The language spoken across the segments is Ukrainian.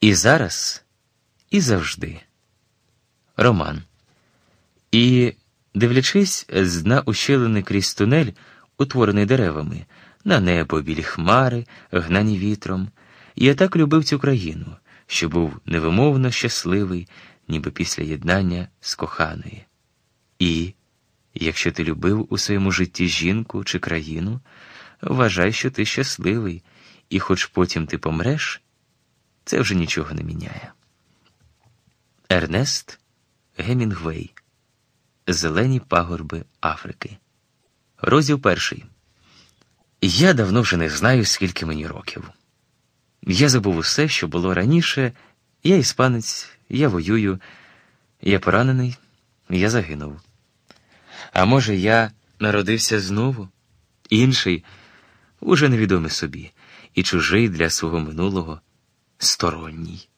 І зараз, і завжди. Роман. І, дивлячись з дна ущелини крізь тунель, утворений деревами, на небо білі хмари, гнані вітром, я так любив цю країну, що був невимовно щасливий, ніби після єднання з коханою. І, якщо ти любив у своєму житті жінку чи країну, вважай, що ти щасливий, і хоч потім ти помреш, це вже нічого не міняє. Ернест Гемінгвей Зелені пагорби Африки. Розділ перший. Я давно вже не знаю, скільки мені років. Я забув усе, що було раніше. Я іспанець, я воюю, я поранений, я загинув. А може, я народився знову, інший, уже невідомий собі, і чужий для свого минулого сторонній.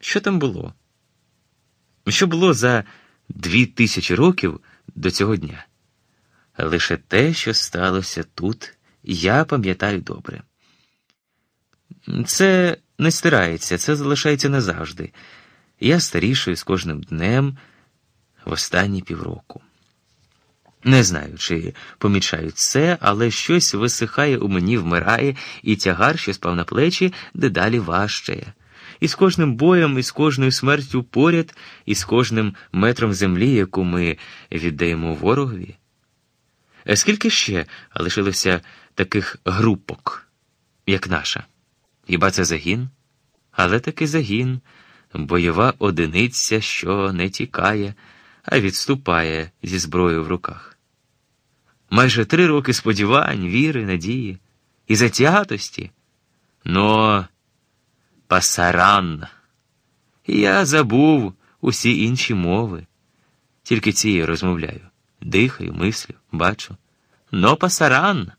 Що там було? Що було за дві тисячі років до цього дня? Лише те, що сталося тут, я пам'ятаю добре. Це не стирається, це залишається назавжди. Я старішою з кожним днем в останні півроку. Не знаю, чи помічаю це, але щось висихає у мені, вмирає, і тягар, що спав на плечі, дедалі важчає. І з кожним боєм, і з кожною смертю поряд, і з кожним метром землі, яку ми віддаємо ворогові. Скільки ще лишилося таких групок, як наша? Хіба це загін? Але таки загін, бойова одиниця, що не тікає, а відступає зі зброєю в руках. Майже три роки сподівань, віри, надії і затятості. Но пасаран. Я забув усі інші мови. Тільки цією розмовляю. Дихаю, мислю, бачу. Но пасаран.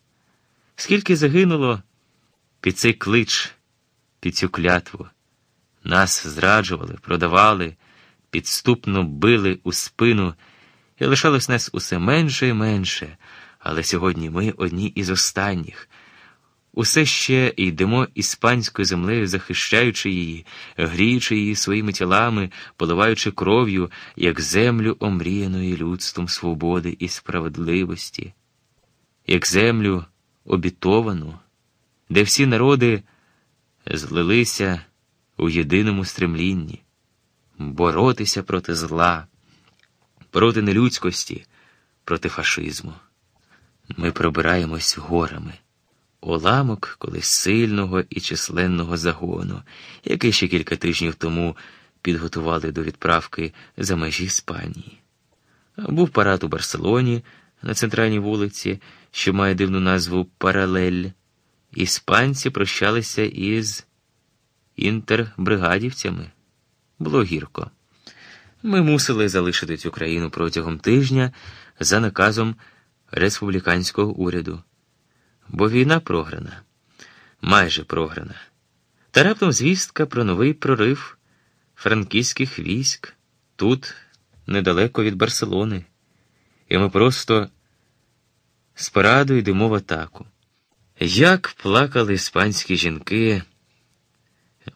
Скільки загинуло під цей клич, під цю клятву. Нас зраджували, продавали, підступно били у спину, і лишалось нас усе менше і менше, але сьогодні ми одні із останніх. Усе ще йдемо іспанською землею, захищаючи її, гріючи її своїми тілами, поливаючи кров'ю, як землю омріяної людством свободи і справедливості, як землю обітовану, де всі народи злилися у єдиному стремлінні боротися проти зла, проти нелюдськості, проти фашизму. Ми пробираємось горами, уламок колись сильного і численного загону, який ще кілька тижнів тому підготували до відправки за межі Іспанії. Був парад у Барселоні на центральній вулиці, що має дивну назву Паралель. Іспанці прощалися із інтербригадівцями. Було гірко. Ми мусили залишити цю країну протягом тижня за наказом республіканського уряду, бо війна програна, майже програна. Та раптом звістка про новий прорив франківських військ тут, недалеко від Барселони, і ми просто з параду йдемо в атаку. Як плакали іспанські жінки,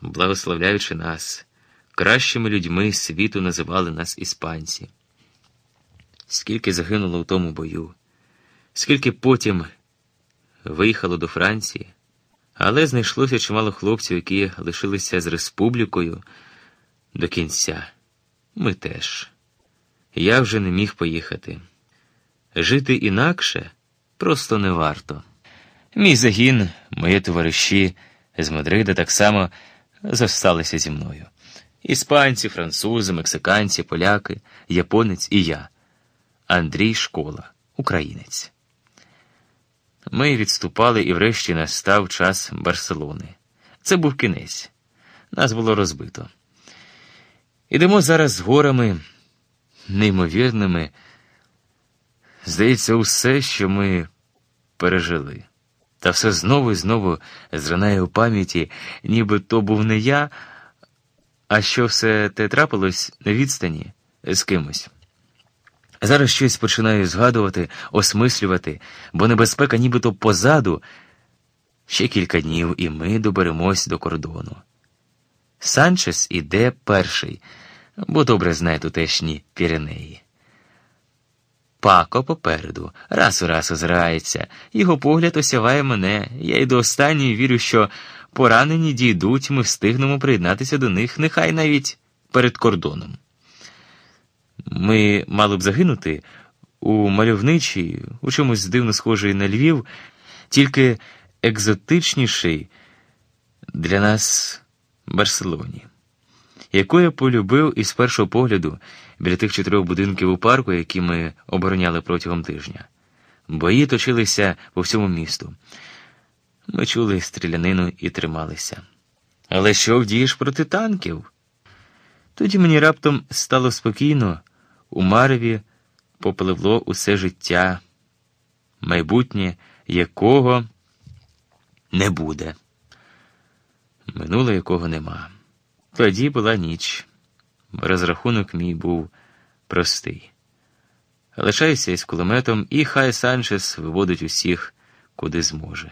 благословляючи нас, кращими людьми світу називали нас іспанці. Скільки загинуло у тому бою, скільки потім виїхало до Франції, але знайшлося чимало хлопців, які лишилися з республікою до кінця. Ми теж. Я вже не міг поїхати. Жити інакше просто не варто. Мій загін, мої товариші з Мадрида так само зосталися зі мною. Іспанці, французи, мексиканці, поляки, японець і я. Андрій Школа, українець. Ми відступали і врешті настав час Барселони. Це був кінець. Нас було розбито. Ідемо зараз з горами, неймовірними. Здається, усе, що ми пережили. Та все знову і знову зринає у пам'яті, ніби то був не я, а що все те трапилось на відстані з кимось. Зараз щось починаю згадувати, осмислювати, бо небезпека нібито позаду. Ще кілька днів, і ми доберемось до кордону. Санчес іде перший, бо добре знає тутешні Піренеї. Пако попереду, раз у раз озирається, його погляд осяває мене. Я й до останньої вірю, що поранені дійдуть, ми встигнемо приєднатися до них, нехай навіть перед кордоном. Ми мали б загинути у мальовничій, у чомусь дивно схожий на Львів, тільки екзотичніший для нас Барселоні, яку я полюбив із першого погляду біля тих чотирьох будинків у парку, які ми обороняли протягом тижня. Бої точилися по всьому місту. Ми чули стрілянину і трималися. Але що вдієш проти танків? Тоді мені раптом стало спокійно, у Мареві попливло усе життя, майбутнє якого не буде, минуле якого нема. Тоді була ніч. Розрахунок мій був простий. Лишаюся із кулеметом, і хай Санчес виводить усіх, куди зможе.